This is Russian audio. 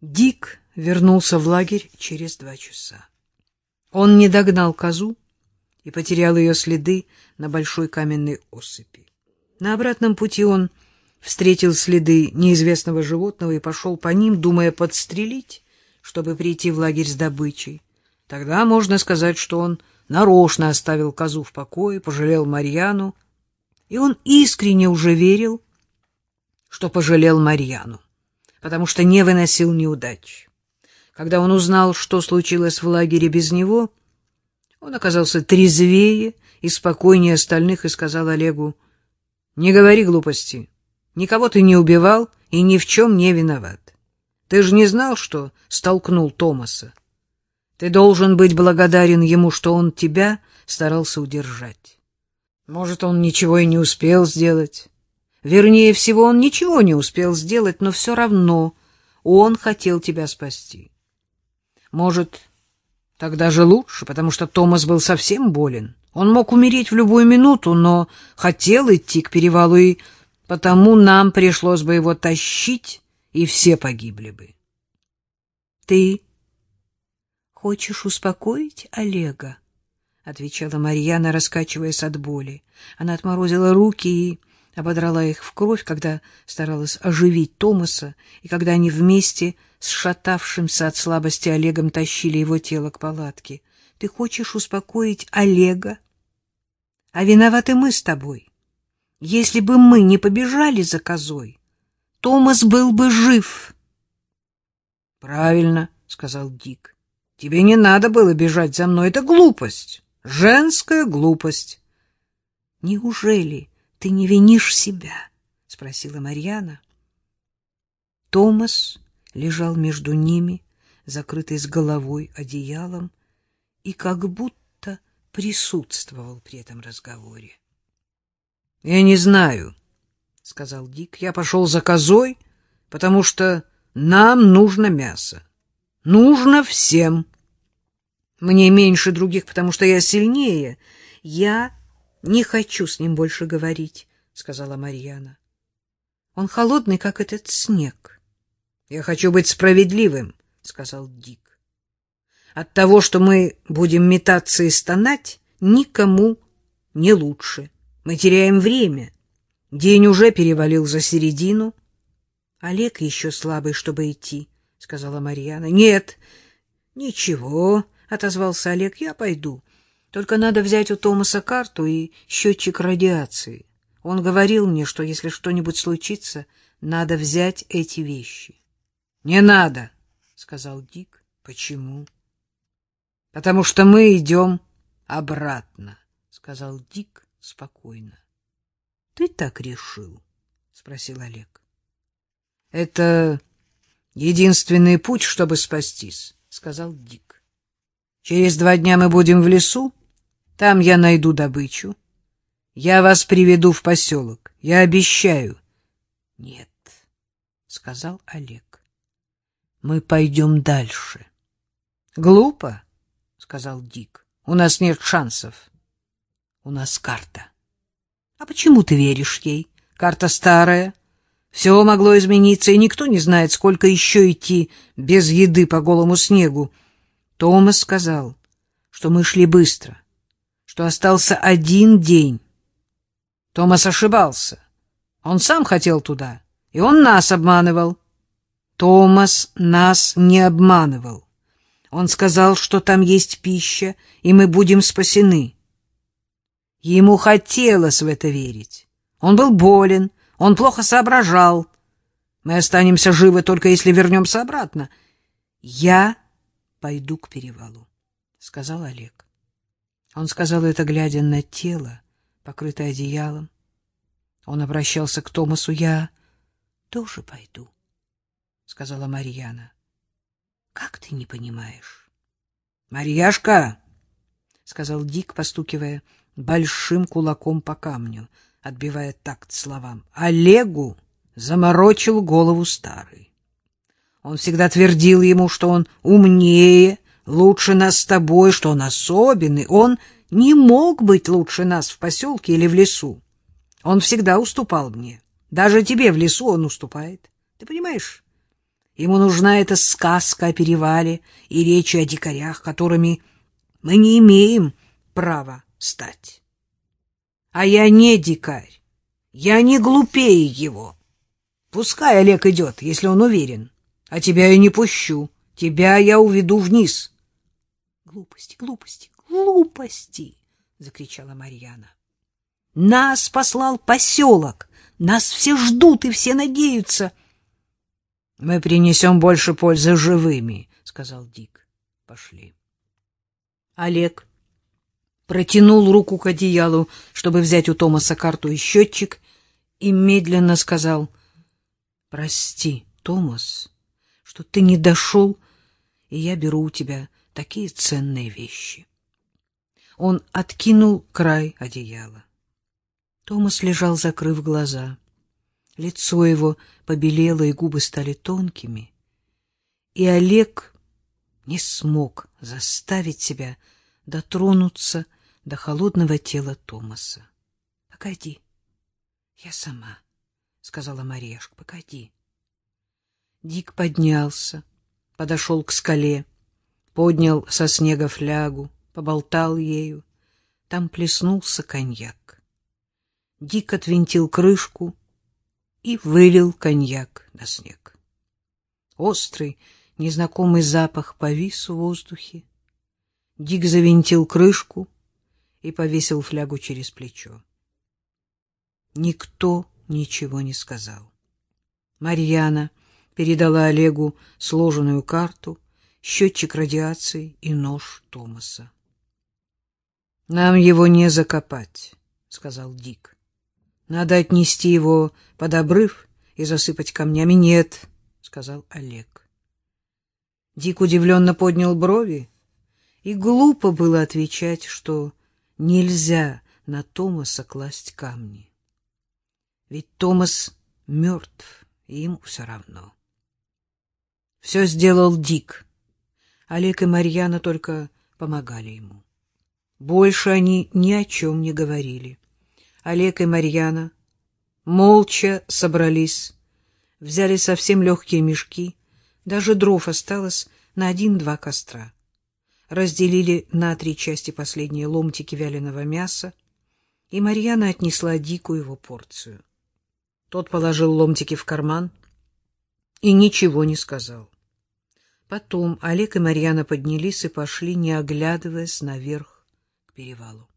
Дик вернулся в лагерь через два часа. Он не догнал козу и потерял ее следы на большой каменной осыпи. На обратном пути он встретил следы неизвестного животного и пошел по ним, думая подстрелить, чтобы прийти в лагерь с добычей. Тогда можно сказать, что он нарочно оставил козу в покое, пожалел Марьяну, и он искренне уже верил, что пожалел Марьяну, потому что не выносил неудач. Когда он узнал, что случилось в лагере без него, он оказался трезвее и спокойнее остальных и сказал Олегу, «Не говори глупости, никого ты не убивал и ни в чем не виноват. Ты же не знал, что столкнул Томаса. Ты должен быть благодарен ему, что он тебя старался удержать. Может, он ничего и не успел сделать. Вернее всего, он ничего не успел сделать, но все равно он хотел тебя спасти. Может, тогда же лучше, потому что Томас был совсем болен. Он мог умереть в любую минуту, но хотел идти к перевалу, и потому нам пришлось бы его тащить, и все погибли бы. — Ты хочешь успокоить Олега? — отвечала Марьяна, раскачиваясь от боли. Она отморозила руки и ободрала их в кровь, когда старалась оживить Томаса, и когда они вместе с шатавшимся от слабости Олегом тащили его тело к палатке. Ты хочешь успокоить Олега? А виноваты мы с тобой. Если бы мы не побежали за козой, Томас был бы жив. — Правильно, — сказал Дик. — Тебе не надо было бежать за мной. Это глупость, женская глупость. — Неужели ты не винишь себя? — спросила Марьяна. Томас лежал между ними, закрытый с головой одеялом, и как будто присутствовал при этом разговоре. — Я не знаю, — сказал Дик. — Я пошел за козой, потому что нам нужно мясо. Нужно всем. Мне меньше других, потому что я сильнее. Я не хочу с ним больше говорить, — сказала Марьяна. Он холодный, как этот снег. Я хочу быть справедливым, — сказал Дик. От того, что мы будем метаться и стонать, никому не лучше. Мы теряем время. День уже перевалил за середину. Олег еще слабый, чтобы идти, — сказала Марьяна. — Нет, ничего, — отозвался Олег, — я пойду. Только надо взять у Томаса карту и счетчик радиации. Он говорил мне, что если что-нибудь случится, надо взять эти вещи. — Не надо, — сказал Дик. — Почему? — Потому что мы идем обратно, — сказал Дик спокойно. — Ты так решил? — спросил Олег. — Это единственный путь, чтобы спастись, — сказал Дик. — Через два дня мы будем в лесу, там я найду добычу. Я вас приведу в поселок, я обещаю. — Нет, — сказал Олег, — мы пойдем дальше. — Глупо, — сказал Дик, — у нас нет шансов. У нас карта. — А почему ты веришь ей? Карта старая. Все могло измениться, и никто не знает, сколько еще идти без еды по голому снегу. Томас сказал, что мы шли быстро что остался один день. Томас ошибался. Он сам хотел туда, и он нас обманывал. Томас нас не обманывал. Он сказал, что там есть пища, и мы будем спасены. Ему хотелось в это верить. Он был болен, он плохо соображал. Мы останемся живы только если вернемся обратно. Я пойду к перевалу, — сказал Олег. Он сказал это, глядя на тело, покрытое одеялом. Он обращался к Томасу. «Я тоже пойду», — сказала Марьяна. «Как ты не понимаешь?» «Марьяшка!» — сказал Дик, постукивая большим кулаком по камню, отбивая такт словам. «Олегу заморочил голову старый. Он всегда твердил ему, что он умнее, лучше нас с тобой, что он особенный. Он не мог быть лучше нас в поселке или в лесу. Он всегда уступал мне. Даже тебе в лесу он уступает. Ты понимаешь? Ему нужна эта сказка о перевале и речи о дикарях, которыми мы не имеем права стать. А я не дикарь, я не глупее его. Пускай Олег идет, если он уверен, а тебя я не пущу, тебя я уведу вниз. Глупости, глупости, глупости, закричала Марьяна. Нас послал поселок, нас все ждут и все надеются. Мы принесем больше пользы живыми, сказал Дик. Пошли. Олег протянул руку к одеялу, чтобы взять у Томаса карту и счетчик, и медленно сказал: "Прости, Томас, что ты не дошел, и я беру у тебя такие ценные вещи". Он откинул край одеяла. Томас лежал, закрыв глаза. Лицо его побелело, и губы стали тонкими. И Олег не смог заставить себя дотронуться до холодного тела Томаса. — Погоди, я сама, — сказала Марешка, — погоди. Дик поднялся, подошел к скале, поднял со снега флягу, поболтал ею. Там плеснулся коньяк. Дик отвинтил крышку и вылил коньяк на снег. Острый, незнакомый запах повис в воздухе. Дик завинтил крышку и повесил флягу через плечо. Никто ничего не сказал. Марьяна передала Олегу сложенную карту, счетчик радиации и нож Томаса. — Нам его не закопать, — сказал Дик. Надо отнести его под обрыв и засыпать камнями. Нет, сказал Олег. Дик удивленно поднял брови, и глупо было отвечать, что нельзя на Томаса класть камни. Ведь Томас мертв, и ему все равно. Все сделал Дик. Олег и Марьяна только помогали ему. Больше они ни о чем не говорили. Олег и Марьяна молча собрались, взяли совсем легкие мешки, даже дров осталось на один-два костра. Разделили на три части последние ломтики вяленого мяса, и Марьяна отнесла Дику его порцию. Тот положил ломтики в карман и ничего не сказал. Потом Олег и Марьяна поднялись и пошли, не оглядываясь наверх к перевалу.